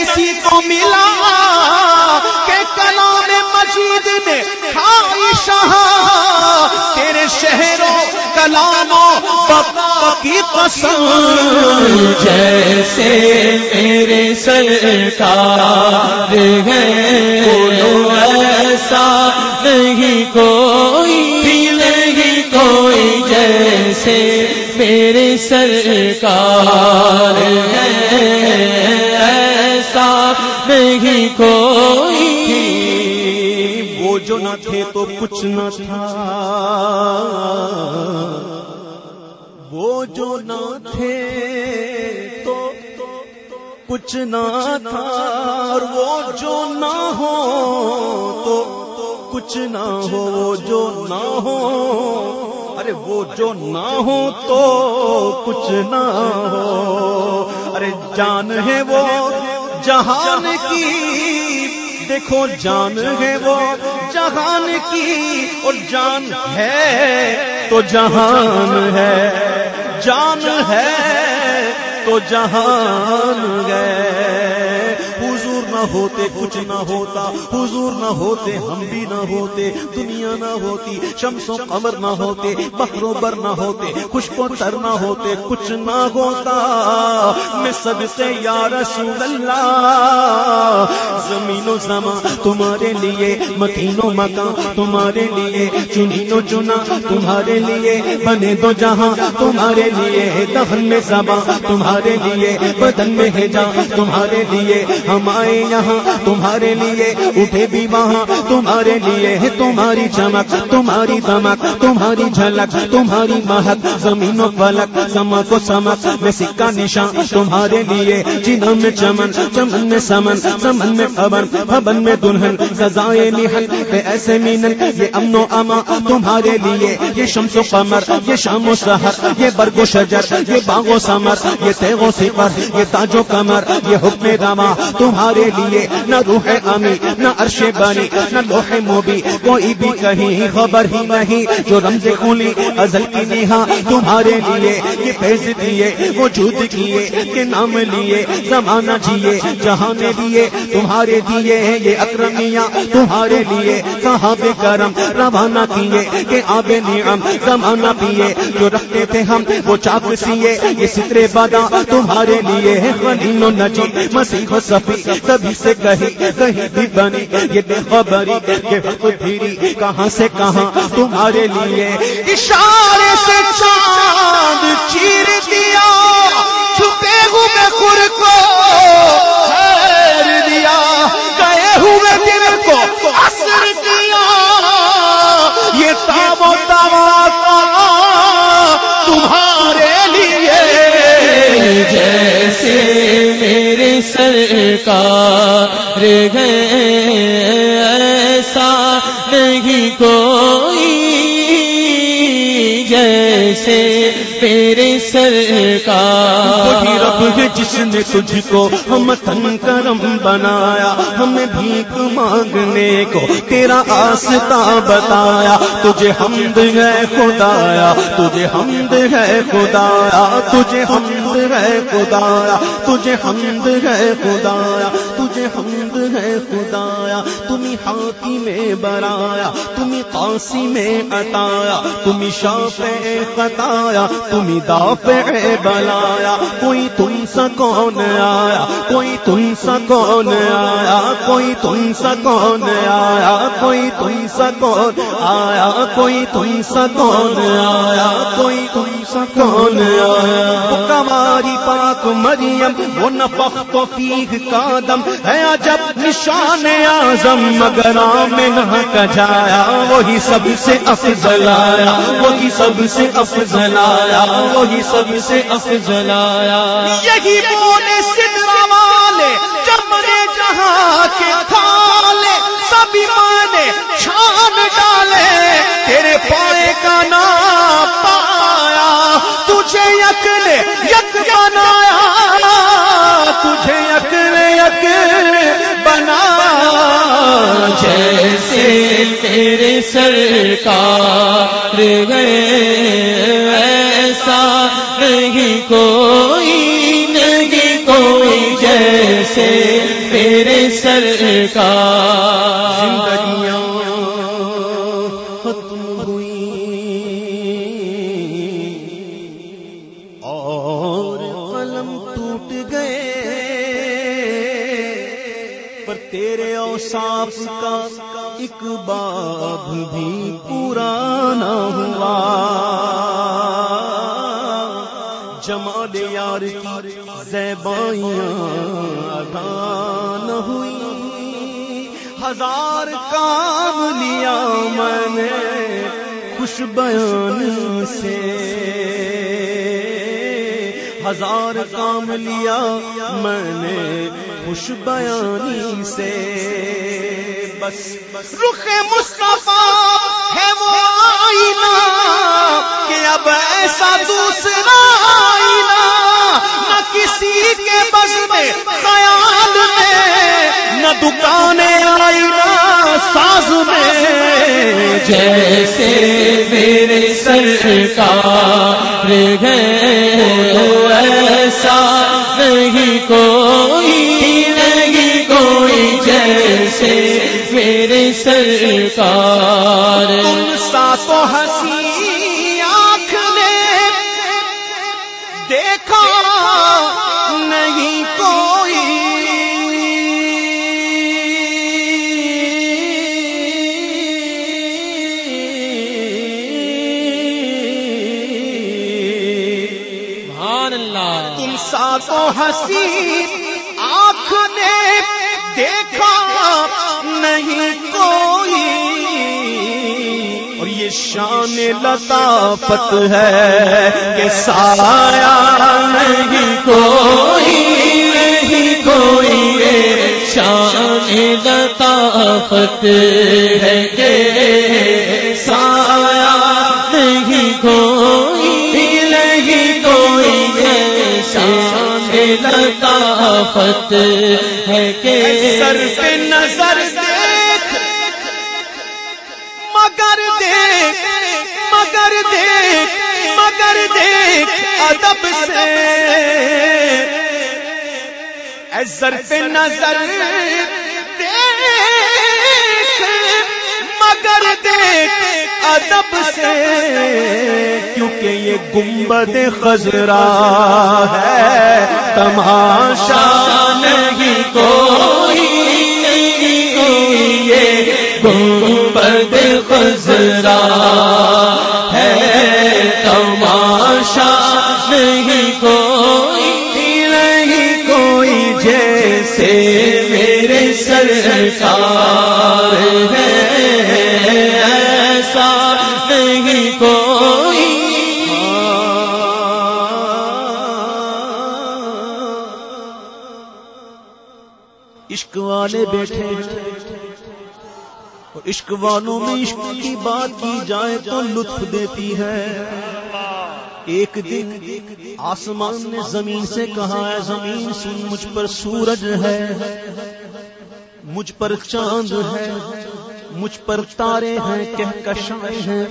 کسی کو ملا کہ کلام مجید میں کھائی شاہ تیرے شہروں، کلاموں کی پسند جیسے میرے سرکار ہے ایسا نہیں، کوئی نہیں، کوئی جیسے میرے سرکار ہے نہیں کوئی وہ جو نہ تھے تو کچھ نہ تھا۔ وہ جو نہ تھے تو کچھ نہ تھا۔ اور وہ جو نہ ہو تو کچھ نہ ہو۔ وہ جو نہ ہو، ارے وہ جو نہ ہو تو کچھ نہ ہو۔ ارے جان ہے وہ جہان کی دیکھو جان ہے وہ جہان کی اور جان ہے تو جہان ہے جان ہے تو جہان گئے حضور نہ ہوتے کچھ نہ ہوتا حضور نہ ہوتے ہم بھی نہ ہوتے دنیا نہ ہوتی شمس و قمر نہ ہوتے بکر و بر نہ ہوتے خوشک و تر نہ ہوتے کچھ نہ ہوتا میں سب سے یا رسول اللہ و زمان تمہارے لیے مکین و مکان، تمہارے لیے چنین چنا، تمہارے لیے بنے دو جہاں، تمہارے لیے دفن میں زباں تمہارے لیے بدن میں ہے جا تمہارے لیے ہم آئے یہاں، تمہارے لیے اٹھے بھی وہاں، تمہارے لیے ہے تمہاری چمک، تمہاری دمک، تمہاری جھلک، تمہاری مہک، زمین و فلک سمک و سمک میں سکا نشان، تمہارے لیے جنہوں میں چمن چمن میں سمن سمن میں خبر خبن میں دلہن سزائے نہن بے ایسے مینن، یہ امن و اما تمہارے لیے۔ یہ شمس و قمر، یہ شام و سحر، یہ برگ و شجر، یہ باغ و سمر یہ تیغ و سپر، یہ تاج و کمر یہ حکم رما تمہارے لیے۔ نہ روح امی نہ عرش بانی، نہ لوح موبی، کوئی بھی کہیں خبر ہی نہیں۔ جو رمز خولی ازل کی نیہا تمہارے لیے، یہ پیز دیے وجود کیے کہ نام لیے، زمانہ جیے، جہاں میں لیے تمہارے دیے کیے ہیں یہ اکرمیاں تمہارے لیے۔ صحاب کرم روانہ کیے کہ آب نعم زمانہ پیے۔ جو رکھتے تھے ہم وہ چاپ سیے۔ یہ سترے بادا تمہارے لیے ہے خلیل و نجی مسیح و صفی سبھی سے کہیں کہیں بھی بنی۔ یہ بے خبری یہ حق پھیری، کہاں سے کہاں تمہارے لیے۔ اشارے سے چاند چیر دیا۔ سرکار گئے ایسا نہیں کوئی جیسے میرے سرکار وہی رب ہے جس نے تجھ کو ہم تن کرم بنایا، ہمیں بھیک مانگنے کو تیرا آستا بتایا۔ تجھے حمد ہے خدایا، تجھے حمد ہے خدایا، تجھے حمد ہے خدایا، تجھے حمد ہے خدایا۔ حمد ہے خدایا، تمہیں ہاتھی میں برایا تمہیں قاسی میں اتایا تمہیں شاپ قطایا تمہیں دافع بلایا، کوئی تم سا کون آیا، کوئی تم سا کون آیا، کوئی تم سا کون آیا، کوئی تم سا کون آیا، کوئی تم سا کون آیا، کوئی تم سا کون آیا۔ کماری پاک مریم، وہ نفخ تو فیغ قادم ہے عجب نشان اعظم مگر میں نہ کجایا وہی سب سے افضل آیا، وہی سب سے افضل آیا، وہی سب سے افضل آیا۔ یہی بولے سدرا والے چمڑے جہاں کے تھالے سبھی مانے چھان ڈالے، تیرے پائے کا نام پایا، تجھے یک نے یک بنایا نے بنا جیسے تیرے سرکار گئے ادا نہ ہوئی ہزار کام لیا میں نے خوش بیان سے ہزار کام لیا میں نے، خوش بیانی سے بس رخ مصطفیٰ ہے وہ آئینہ کہ اب ایسا دوسرا آئینہ نہ کسی کے بس میں خیال میں، نہ دکانیں آئینہ، ساز میں۔ جیسے میرے سرکار گئے ایسا نہیں کوئی کا شان لطافت ہے کہ سایہ نہیں، کوئی نہیں، کوئی شان لطافت ہے کہ سایہ نہیں، کوئی نہیں، کوئی شان لطافت ہے کہ سر پہ نظر دیکھ، مگر دیکھ، ادب سے۔ اے پہ نظر دیکھ، مگر دیکھ، ادب سے۔ کیونکہ یہ گنبد خزرا ہے، تماشا نہیں، کوئی یہ گنبد خزرا والے بیٹھے عشق والوں میں عشق کی بات کی جائے تو لطف دیتی ہے۔ ایک دن آسمان نے زمین سے کہا ہے زمین، سن، مجھ پر سورج ہے، مجھ پر چاند ہے۔ مجھ پر تارے ہیں کہکشائیں ہیں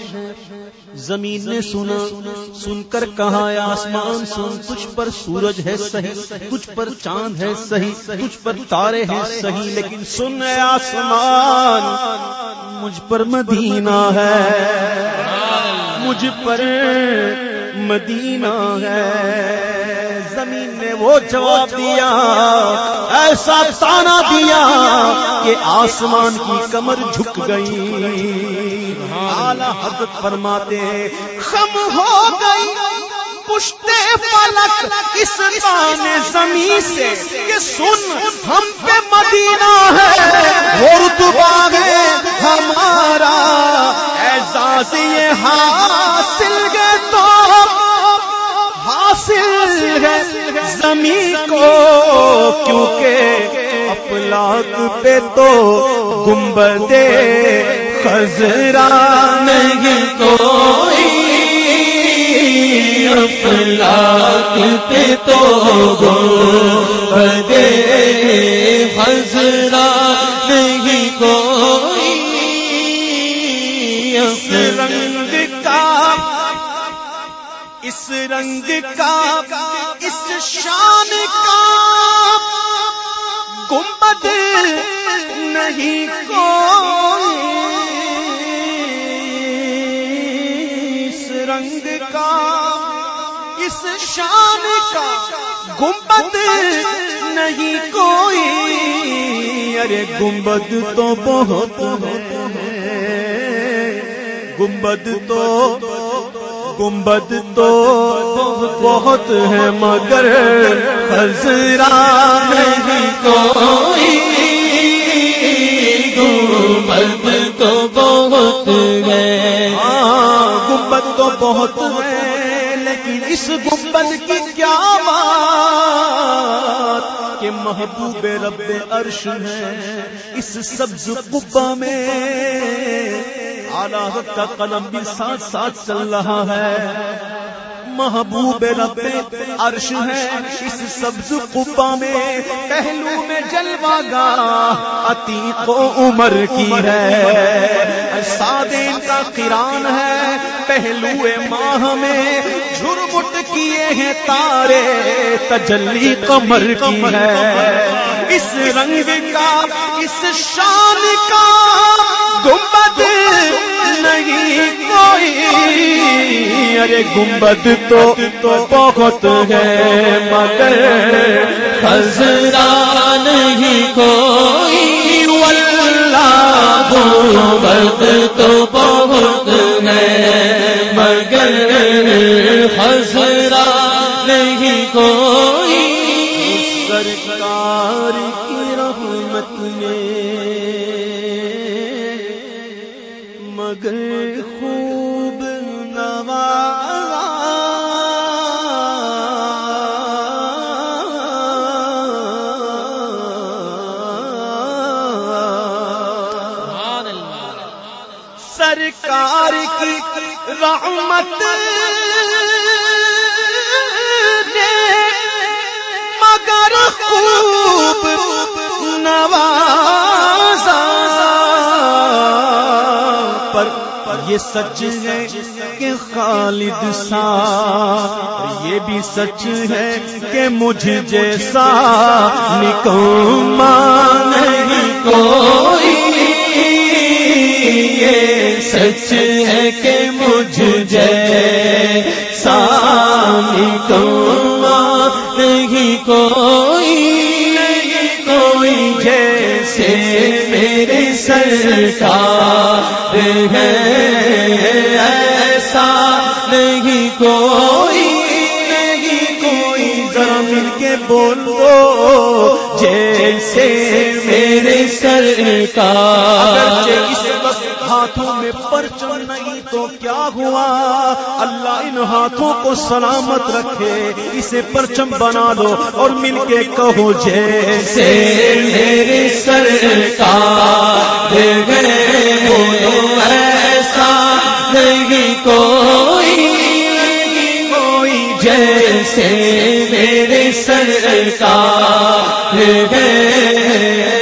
زمین نے سنا، سن کر کہا، آسمان سن۔ تجھ پر سورج ہے صحیح، تجھ پر چاند ہے صحیح، تجھ پر تارے ہیں صحیح۔ لیکن سن اے آسمان، مجھ پر مدینہ ہے۔ مجھ پر مدینہ ہے۔ زمین وہ جواب دیا، ایسا تانا دیا کہ آسمان کی کمر جھک گئی۔ اعلی حضرت فرماتے ہیں، خم ہو گئی۔ پشتے فلک اس تان زمین سے کہ سن، ہم پہ مدینہ ہے۔ وہ رتبہ ہے ہمارا۔ اعزاز یہ حاصل گئے۔ کیونکہ افلاق پہ تو گنبد خزرا نہیں کوئی۔ افلاق پہ تو گنبد خزرا نہیں کوئی۔ اس رنگ کا، اس رنگ کا، اس شان کا گنبد نہیں کو اس رنگ کا، اس شان کا گنبد نہیں کوئی۔ ارے گنبد تو بہت ہے۔ گنبد تو گنبد تو بہت ہے، مگر خزرا نہیں کوئی گنبد تو بہت ہے۔ ہاں، گنبد تو بہت ہے، لیکن اس گنبد کی کیا بات؟ محبوب رب عرش ہے۔ اس سبز قبا میں اعلیٰ کا قلم بھی ساتھ ساتھ چل رہا ہے۔ محبوب رب عرش ہے، اس سبز قبا میں پہلو میں جلوا گا عتیق و عمر کی ہے۔ سادین کا قران ہے، پہلو ماہ میں جھرمٹ کیے ہیں تارے، تجلی قمر کی ہے۔ اس رنگ کا، اس شان کا، گنبد نہیں کوئی۔ ارے گنبد تو بہت ہے، مگر خزرا نہیں کوئی۔ اللہ گنبد تو بہت رحمت نے مگر خوب نوازا۔ پر یہ سچ ہے کہ خالد سا یہ بھی سچ ہے کہ مجھ جیسا۔ نکما نہیں کوئی، یہ سچ ہے کہ مجھ جیسا نکما نہیں کوئی نہیں، کوئی جیسے میرے سرکار ہے، ایسا نہیں، کوئی نہیں، کوئی ذرا مل کے بولو جیسے میرے سرکار۔ ہاتھوں میں پرچم نہیں تو کیا ہوا؟ اللہ ان ہاتھوں کو سلامت رکھے، اسے پرچم بنا لو اور مل کے کہو جیسے۔ میرے سرکار گئے ایسا نہیں، کوئی کوئی جیسے۔ میرے سرکار گئے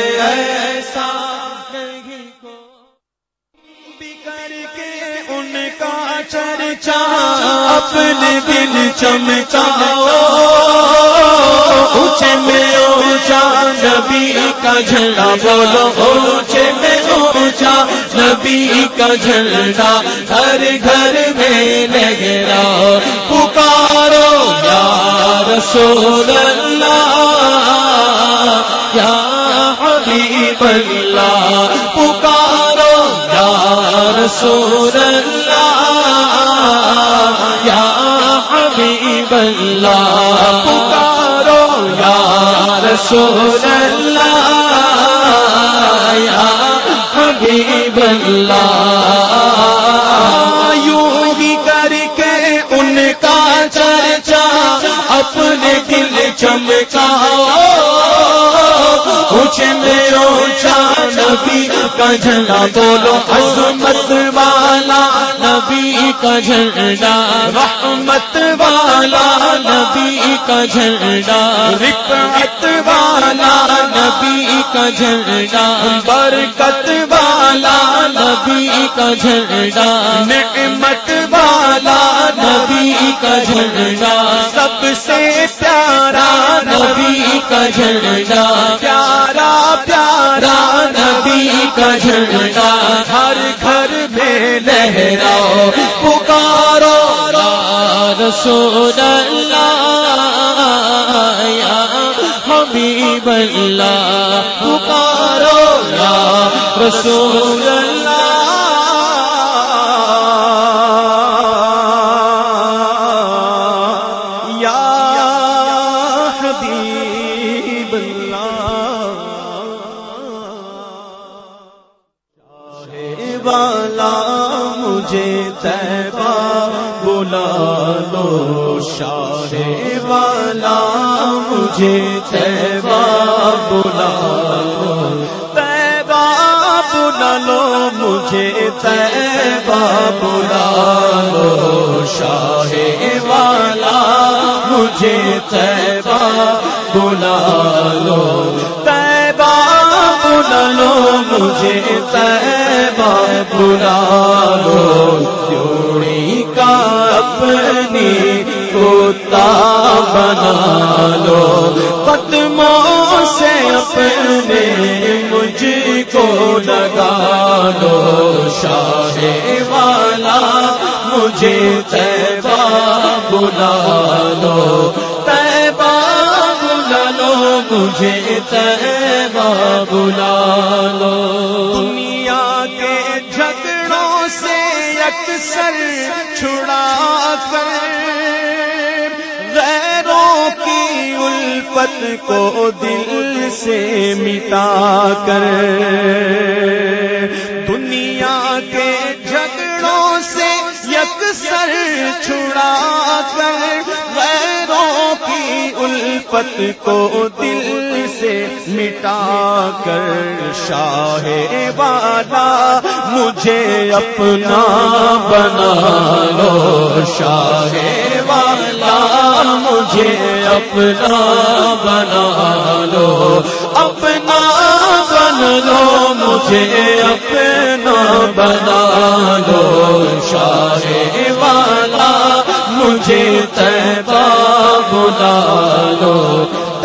اپنے دل چمکاؤ۔ اونچے میں اونچا نبی کا جھنڈا بولو۔ اونچے میں اونچا نبی کا جھنڈا ہر گھر میں لگرا پکارو یا رسول اللہ، یا حبیب اللہ۔ پکارو یا رسول اللہ رسول اللہ یا حبیب اللہ یوں ہی کر کے ان کا چرچا اپنے دل چمکاؤ کچھ میں نبی کا جھنڈا بولو عظمت والا نبی کا جھنڈا رحمت والا نبی کا جھنڈا رکعت والا نبی کا جھنڈا برکت والا نبی کا جھنڈا نعمت والا نبی کا جھنڈا سب سے پیارا نبی کا جھنڈا پیارا پیارا نبی کا جھنڈا ہر گھر میں لہراؤ، پکارو۔ رسول اللہ، یا حبیب اللہ، پکارو۔ یا رسول اللہ مجھے تیبا بلا لو شاہ والا مجھے تیبا بلا لو۔ تیبا بلا لو، مجھے تیبا بلا لو۔ شاہ والا مجھے تیبا بلا لو تیبا لو۔ مجھے تیبا بلا لو، جوڑی کا اپنی کوتا بنا لو۔ قدموں سے اپنے مجھ کو لگا لو۔ شاہ والا مجھے تیبا بلا لو۔ مجھے تیبا بلا لو۔ دنیا کے جھگڑوں سے اکثر چھڑا کر۔ غیروں کی الفت کو دل سے مٹا کر۔ دنیا کے جھگڑوں سے یکسر چھڑا کر۔ غیروں کی الفت کو دل سے مٹا کر شاہ والا مجھے اپنا بنا لو شاہ والا مجھے اپنا بنا لو اپنا بن لو مجھے اپنا بنا لو شاہ والا مجھے تیبا بلا لو لو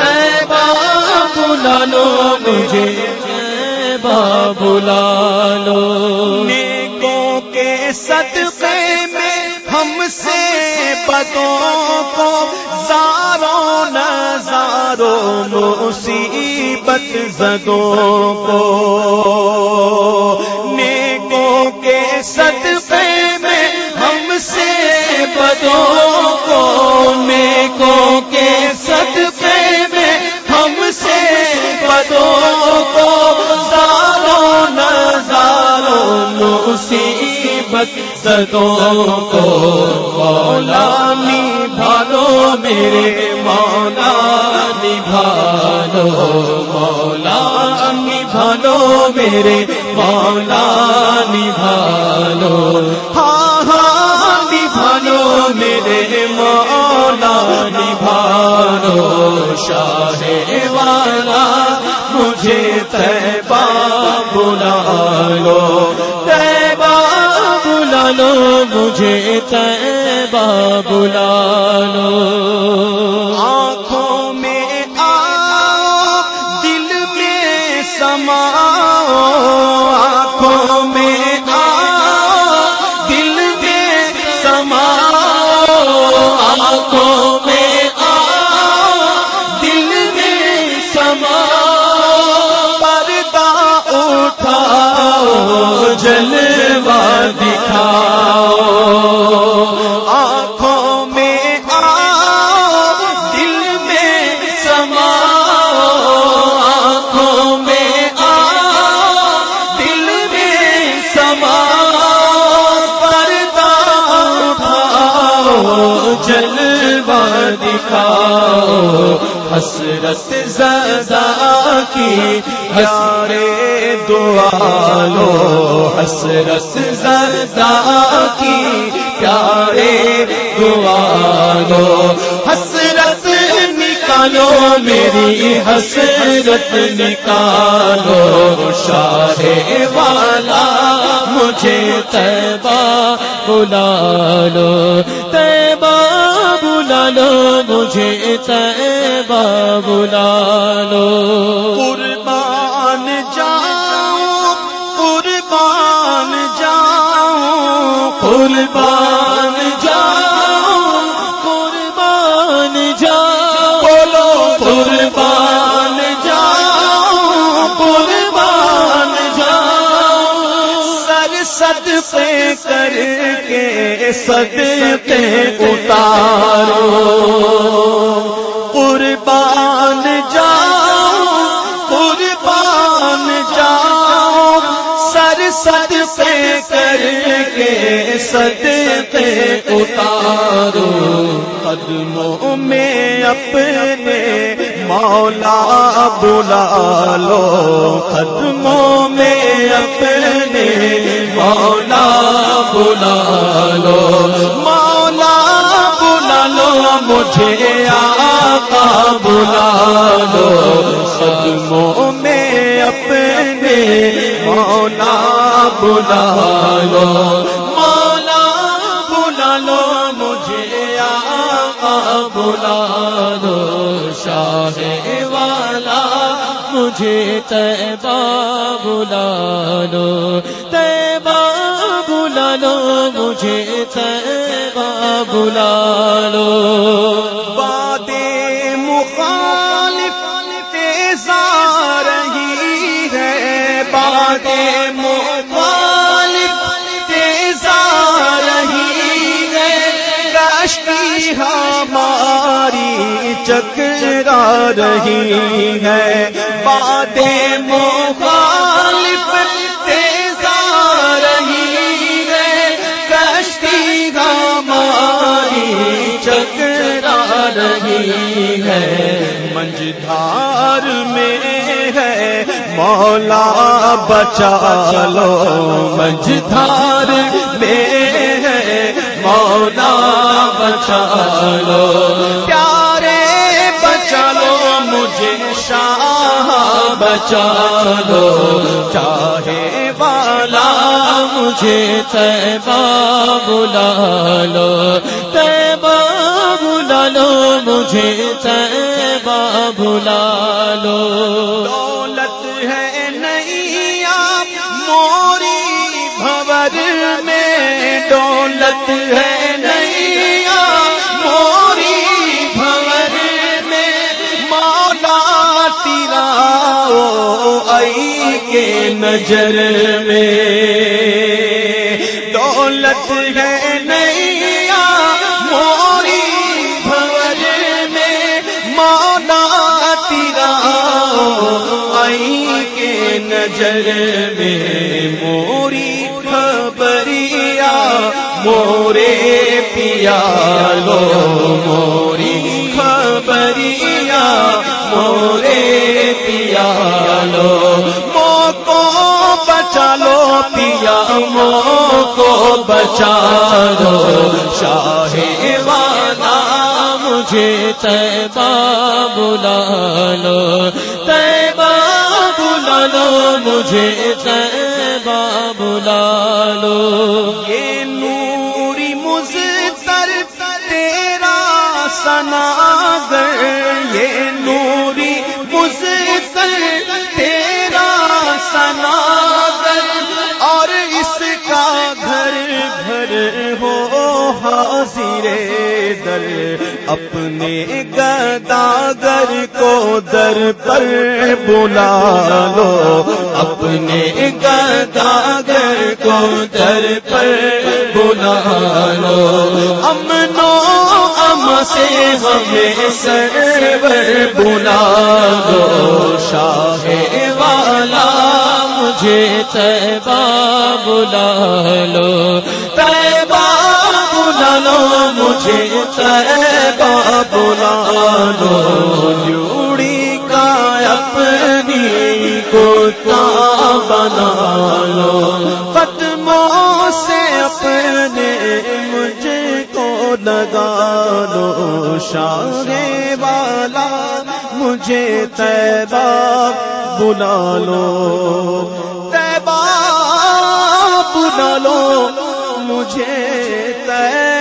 مجھے تیبا بلا لو۔ نیکوں کے صدقے میں ہم سے بدوں کو زاروں، نظاروں، مصیبت زدوں کو۔ نیکوں کے صدقے مصیبت زدوں کو مولا نبھالو میرے مولا نبھالو مولا نبھالو میرے مولا نبھالو ہاں ہاں نبھالو میرے مولا نبھالو شاہ والا، مجھے تیبا بلا۔ لو مجھے تیبہ بلا لو حسرت زدہ کی ہسرے دعا لو حسرت زدہ کی پیارے دعا لو حسرت نکالو میری، حسرت نکالو شاہ والا، مجھے تیبا بلا لو تیبا بلا لو مجھے تیبہ بلا لو۔ قربان جاؤں قربان جاؤں۔ قربان صدقے اتارو۔ قربان جاؤ قربان جاؤ۔ سر سد پہ کر کے صدقے اتارو۔ قدموں میں اپنے مولا بلا لو۔ قدموں میں اپنے مولا بلا لو مولا بلا لو مجھے آقا بلا لو قدموں میں اپنے مولا بلا لو مولا بلا لو مجھے آقا بلا لو شاہ والا، مجھے تیبا بلا لو تیبا بلا لو مجھے تیبا بلا لو۔ باتیں مخالف تیزا رہی ہے۔ باتیں مخالف تیزا رہی ہے۔ کشتی ہماری چکرا رہی ہے۔ باتیں مخالف مولا، بچا لو منجھار میں ہے مولا، بچا لو۔ پیارے، بچا لو مجھے شاہ۔ بچا لو۔ چاہے والا مجھے تیبا بلا لو۔ تیبا بلا لو مجھے تیبا بلا لو۔ کے نظر میں دولت ہے نیا موری بھور میں مولا تیرا آئی کے نظر میں موری خبریا مورے پیا لو موری خبریا مورے پیا لو کو بچا دو۔ شاہ والا مجھے تیبا بلا لو۔ تیبا بلا لو، مجھے تیبا بلا لو۔ اپنے گداگر کو در پر بلا لو۔ اپنے گداگر کو در پر بلا لو۔ امنو ام سے ہمیں سرور بلا دو شاہ والا مجھے تیبا بلا لو۔ تیبا مجھے تیبا بلا لو جوڑی کا اپنی کو بنا لو۔ قدموں سے اپنے مجھے کو لگا لو۔ شاہ والا مجھے تیبا بلا لو۔ تیبا بلا لو۔ مجھے تیبا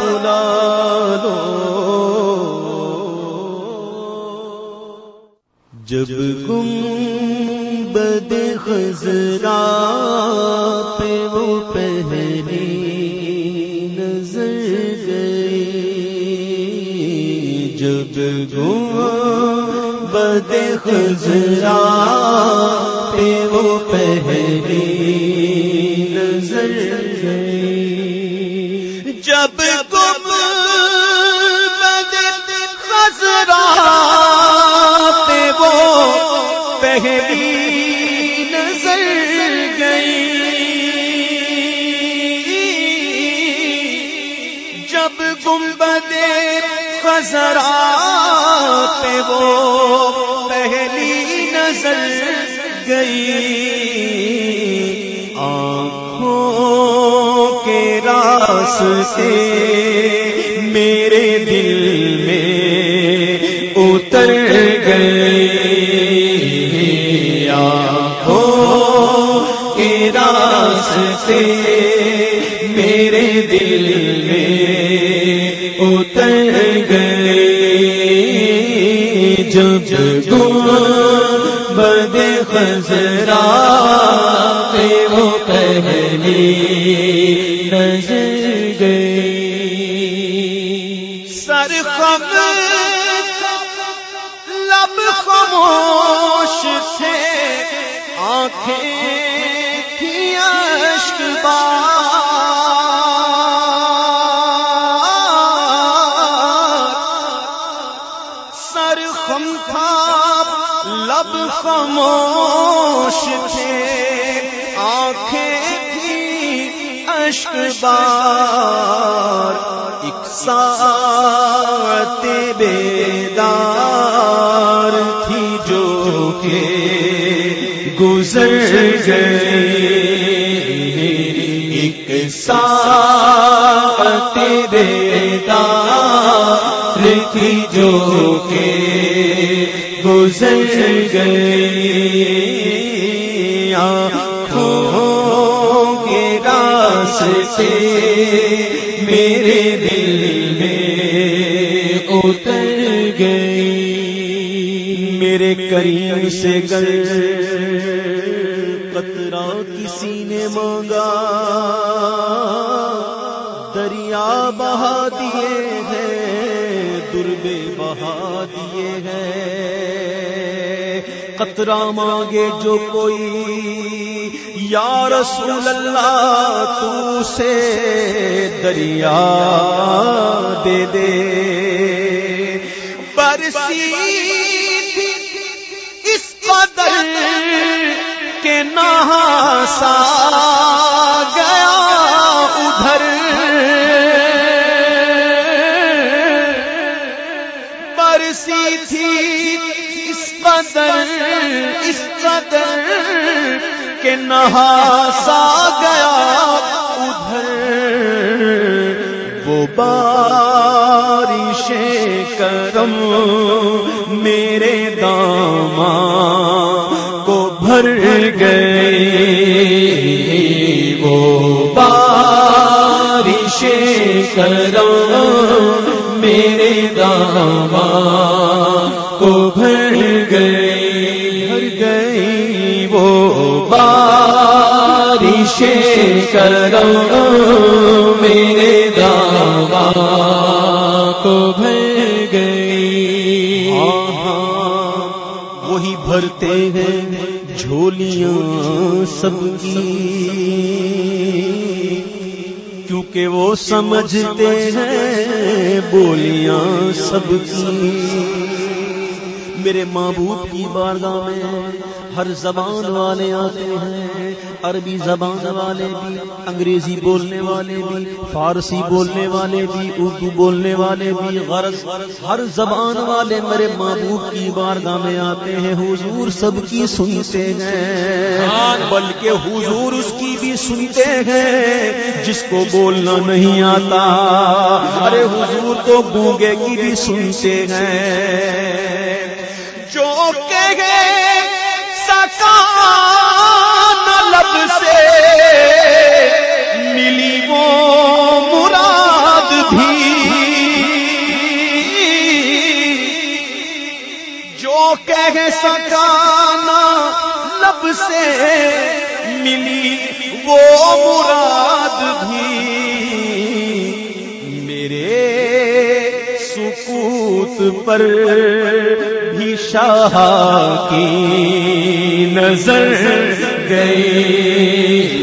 بلا لو۔ جب گم بد خزرا پہ وہ پہلی نظر گئی۔ جب گم بد خزرا پہ وہ پہلی نظر گئی۔ جب گم بد پہ وہ پہلی نظر گئی۔ جب گنبد خزرا پہ وہ پہلی نظر گئی۔ آنکھوں راستے میرے دل میں اتر گئی آنکھوں کے راستے میرے دل میں اتر گئے۔ جب بد خزرا پہ وہ پہلی بار، ایک ساتھ بیدار تھی جو کہ گزر گئی۔ ایک ساتھ بیدار تھی جو کہ گزر گئی۔ راستے میرے دل میں اتر گئی۔ میرے کریم سے گر قطرہ کسی نے مانگا۔ دریا بہا دیے ہیں، دربے بہا دیے ہیں۔ قطرہ مانگے جو کوئی، یا رسول اللہ، تو سے دریا دے دے۔ برسی تھی اس قدر کے نہ گیا کے نہاسا گیا ادھر۔ وہ بارش کرم میرے داما کو بھر گئی۔ وہ بارش کرم میرے داما بارش کرم میرے داما کو بھر گئی۔ وہی بھرتے ہیں جھولیاں سب کی۔ کیونکہ وہ سمجھتے ہیں بولیاں سب کی۔ میرے محبوب کی بارگاہ میں ہر زبان والے آتے ہیں، عربی زبان والے بھی، انگریزی بولنے والے بھی، فارسی بولنے والے بھی، اردو بولنے والے بھی، غرض ہر زبان والے میرے محبوب کی بارگاہ میں آتے ہیں، حضور سب کی سنتے ہیں۔ ہاں، بلکہ حضور اس کی بھی سنتے ہیں، جس کو بولنا نہیں آتا۔ ارے حضور تو گونگے کی بھی سنتے ہیں۔ کہہ سکانا لب سے ملی وہ مراد بھی۔ میرے سکوت پر بھی شاہ کی نظر گئی۔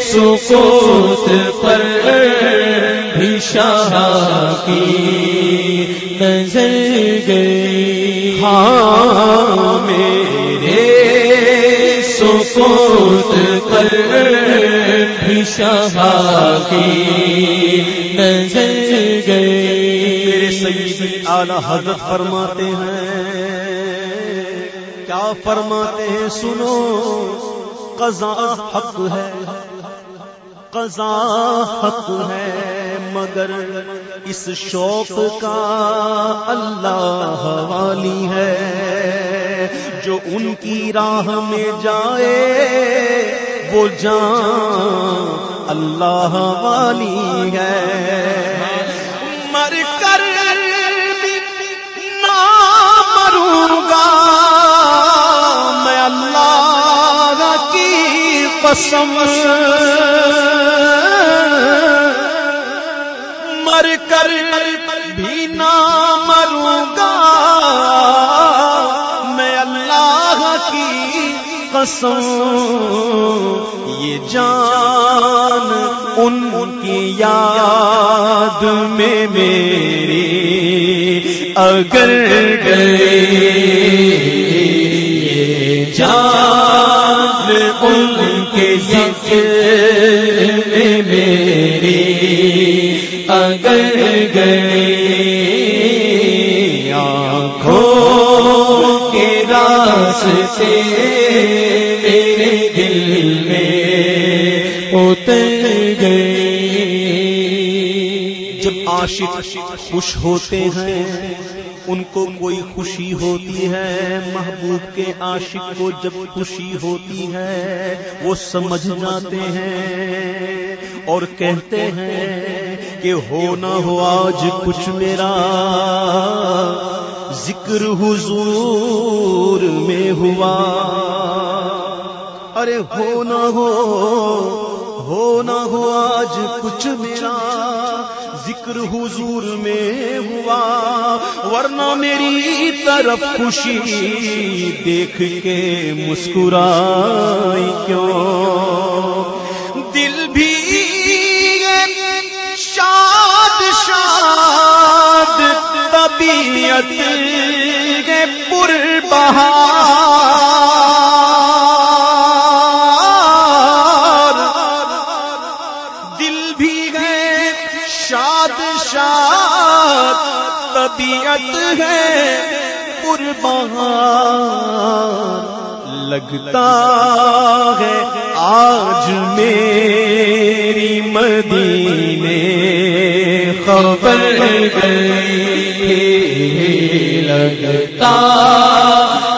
سکوت پر بھی شاہ کی نظر گئی۔ ہاں میرے سکوت پر بھی شاہ کی نظر میرے گئی سید اعلی حضرت فرماتے ہیں کیا فرماتے ہیں؟ سنو قضا حق ہے قضا حق ہے مگر اس شوق کا اللہ والی ہے جو ان کی راہ میں جائے، وہ جان اللہ والی ہے۔ مر کر مروں گا، میں اللہ کی قسم۔ مر کر بھی نہ مروں گا میں اللہ کی قسم، یہ جان ان کی یاد میں میری۔ اگر گئی یہ جان ان کے ذکر گئی آنکھوں کے راستے میرے دل میں اتر گئی۔ جب عاشق خوش ہوتے ہیں، ان کو کوئی خوشی ہوتی ہے۔ محبوب کے عاشق کو جب خوشی ہوتی ہے، وہ سمجھ جاتے ہیں اور کہتے ہیں کہ ہو نہ ہو آج کچھ میرا ذکر حضور میں ہوا۔ ارے ہو نہ ہو ہو نہ ہو آج کچھ میرا ذکر حضور میں ہوا۔ ورنہ میری طرف خوشی دیکھ کے مسکرائی کیوں؟ طبیعت کے پر بہار۔ دل بھی ہے شاد شاد، طبیعت ہے پر بہار۔ لگتا ہے آج میری لگتا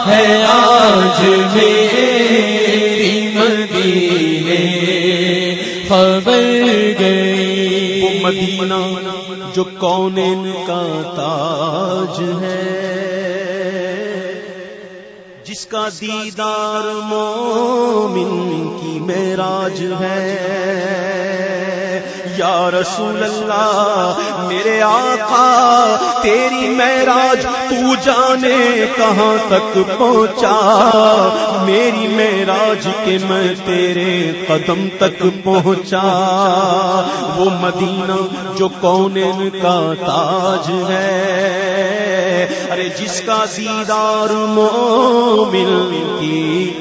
ہے آج میری مدینے، خبر گئی۔ مدینہ جو کونین کا تاج ہے، جس کا دیدار مومن کی معراج ہے۔ یا رسول اللہ، میرے آقا، تیری معراج تو جانے کہاں تک پہنچا؟ میری معراج کے میں تیرے قدم تک پہنچا۔ وہ مدینہ جو کونین کا تاج ہے۔ ارے جس کا دیدار مومن کی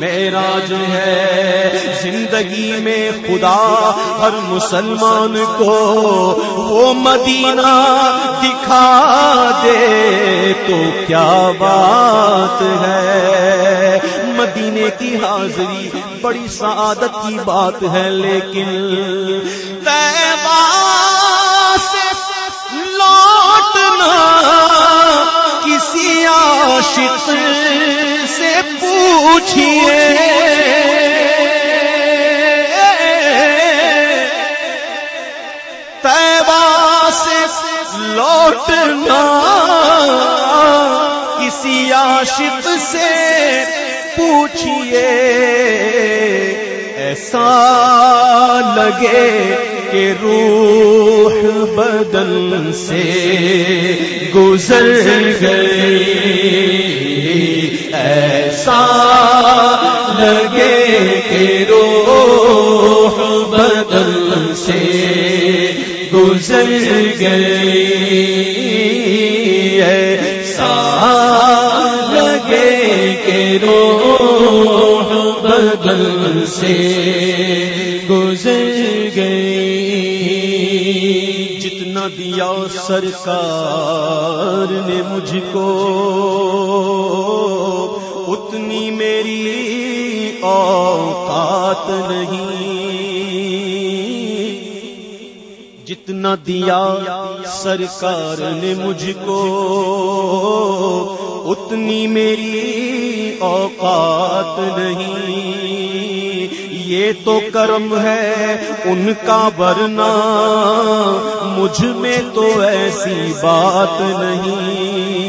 معراج ہے۔ زندگی میں خدا ہر مسلمان کو وہ مدینہ دکھا دے۔ تو کیا بات ہے؟ مدینے کی حاضری بڑی سعادت کی بات ہے، لیکن سے لوٹنا کسی عاشق سے پوچھئے طیبہ سے لوٹنا، کسی عاشق سے پوچھئے ایسا لگے کہ روح بدن سے گزر گئی۔ ایسا لگے کہ روح بدن سے گزر گئی ایسا لگے کہ روح بدن سے گزر گئی۔ جتنا دیا سرکار نے مجھ کو اتنی میری اوقات نہیں۔ جتنا دیا سرکار نے مجھ کو، اتنی میری اوقات نہیں۔ یہ تو کرم ہے ان کا ورنہ۔ مجھ میں تو ایسی بات نہیں۔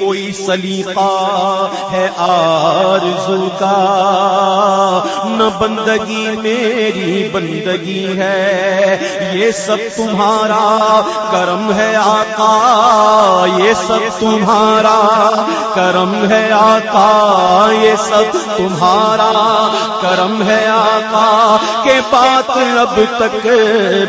کوئی سلیقہ ہے آرزو کا۔ نہ بندگی میری بندگی ہے۔ یہ سب تمہارا کرم ہے آقا۔ یہ سب تمہارا کرم ہے آقا۔ یہ سب تمہارا کرم ہے آقا۔ کے بات اب تک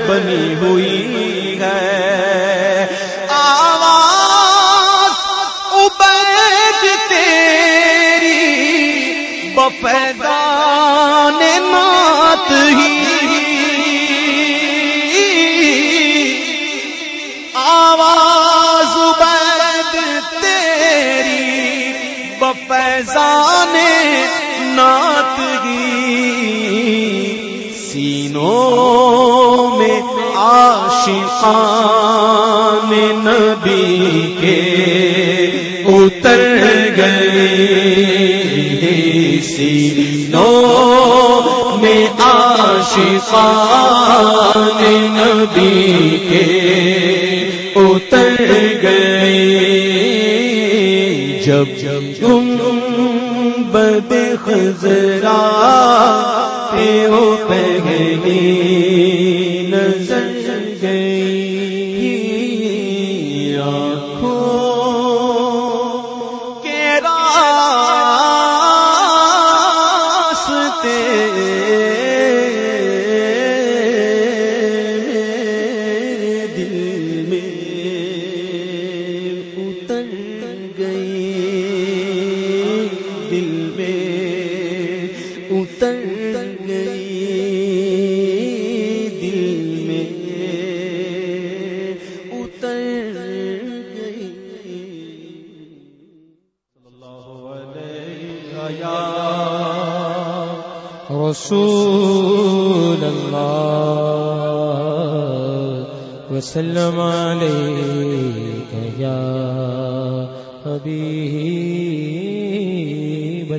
بنی ہوئی۔ ہے۔ آواز عبید تیری بفیدان نات ہی۔ عاشقان نبی کے اتر گئے سینوں میں عاشقان نبی کے اتر گئے جب جب تم بد خزرا پہ ہو پہلی نظر حبيب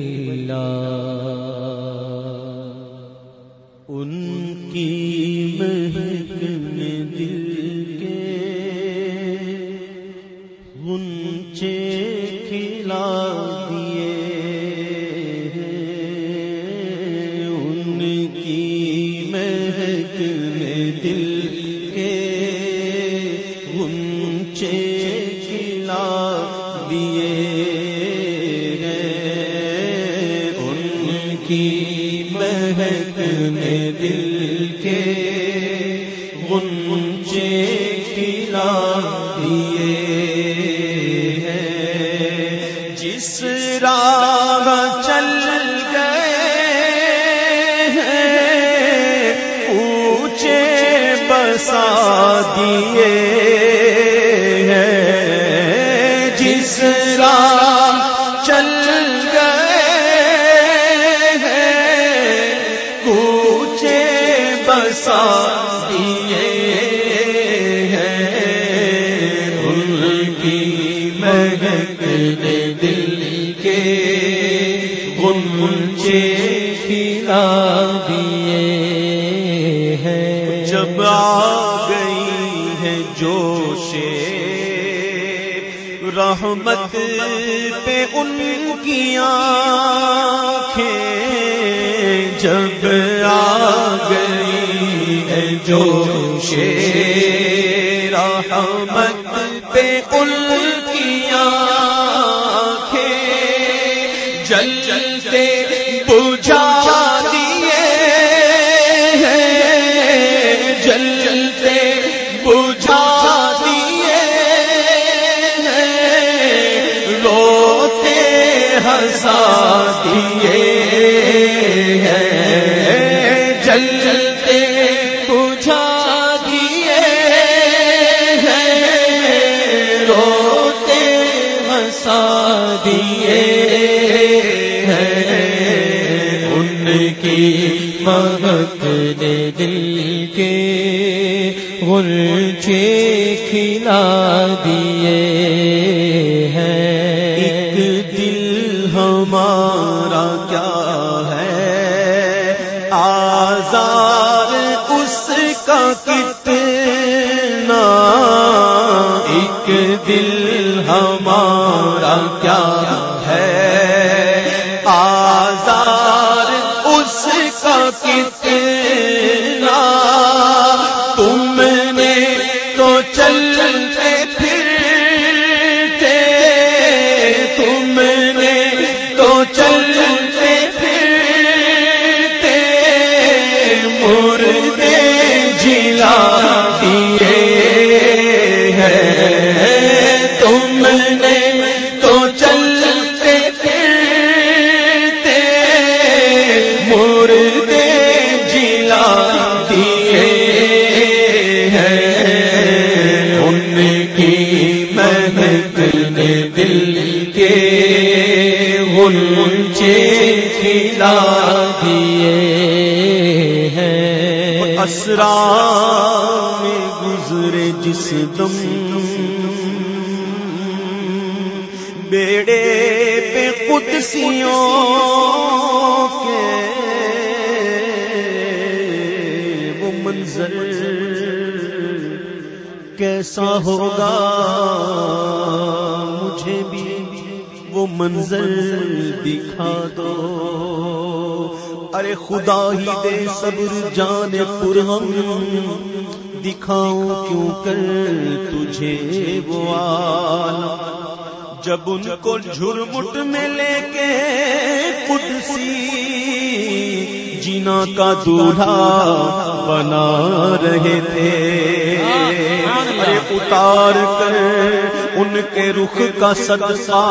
رحمت پہ ان کی آنکھیں جب آ گئی ہے جو کی مہک نے دل کے غلچے کھلا دیے ہیں۔ ایک دل ہمارا کیا ہے؟ آزار اس کا کتنا؟ ایک دل ہمارا کیا ہے؟ اسرا میں گزرے جس دم بیڑے پہ قدسیوں کے وہ منظر کیسا ہوگا مجھے بھی وہ منظر دکھا دو۔ ارے خدا ہی دے صبر جان پرہم دکھاؤں کیوں کر تجھے وہ جب ان کو جھرمٹ میں لے کے قدسی جینا کا دولہا بنا رہے تھے۔ ارے اتار کر ان کے رخ کا صدقہ،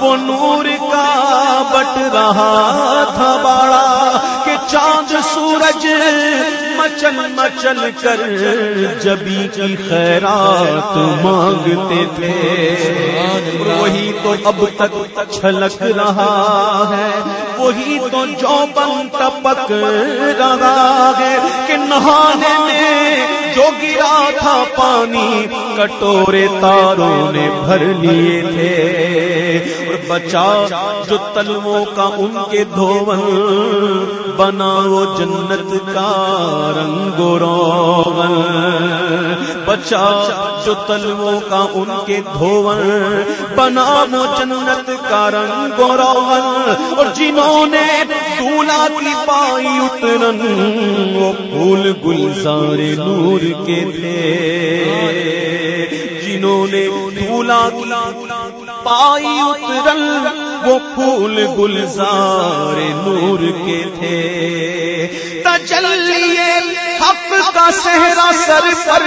وہ نور کا بٹ رہا تھا باڑا، کہ چاند سورج مچل مچل کر جبی کی خیرات مانگتے تھے۔ وہی تو اب تک چھلک رہا ہے، وہی تو جو بن ٹپک رہا ہے، کہ نہانے میں جو گرا تھا پانی کٹورے تاروں نے بھر لیے تھے۔ اور بچا جو تلووں کا ان کے دھون بنا وہ جنت کا رنگ روغن۔ بچا جو تلووں کا ان کے دھون بنا وہ جنت کا رنگ روغن۔ اور جنہوں نے دولا کی پائی اترن وہ پھول گلزار نور کے تھے۔ جنہوں نے دولا پائی اترن وہ پھول گلزار نور کے تھے۔ تجلیے حق کا صحرا سر پر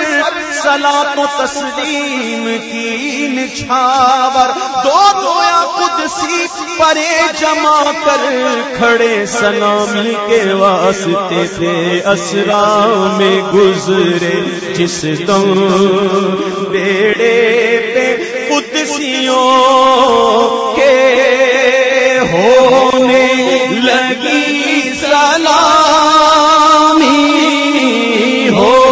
سلا تو تسلیم کی نچھاور۔ دو دویا خود سی پرے جما کر کھڑے سلامی کے واسطے تھے۔ اسرا میں گزرے جس دم بیڑے پہ قدسیوں کے ہونے لگی سلامی ہو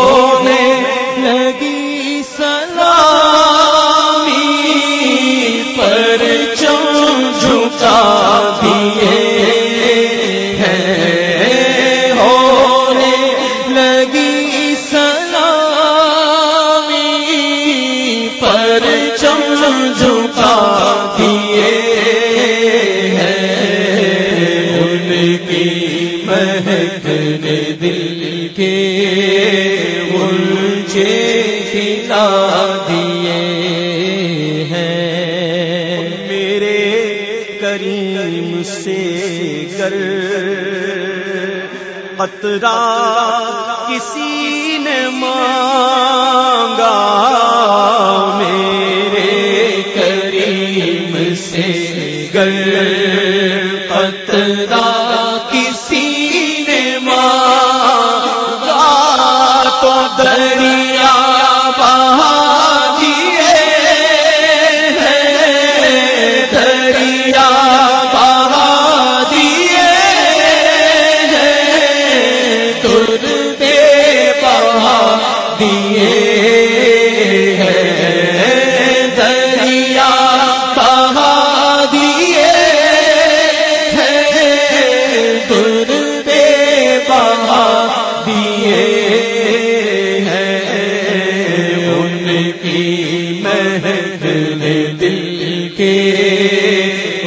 مہکنے دل کے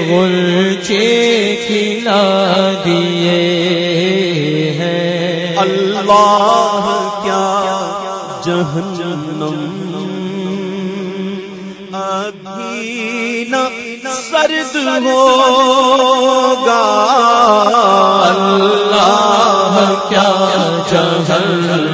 غلچے کھلا دیے ہیں اللہ کیا جہنم ابھی نہ سرد ہوگا اللہ کیا جہنم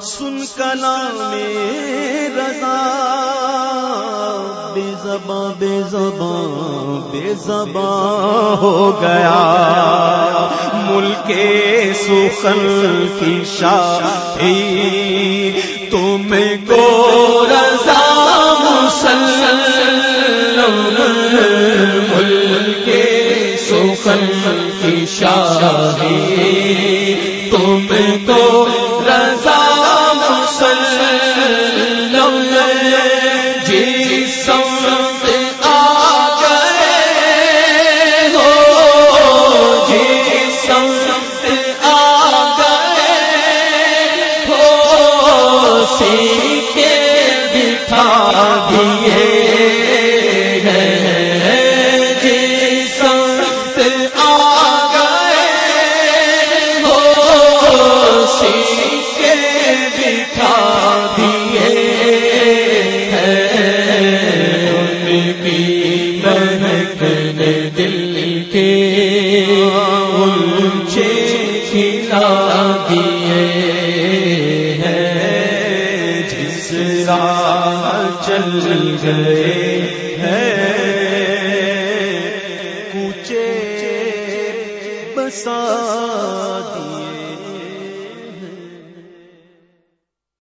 سن کلا میرا بے زباں بے زباں بے زباں ہو گیا۔ ملک سخن کی شاہی تم کو رضا مسلم۔ ملک سخن کی شاہی۔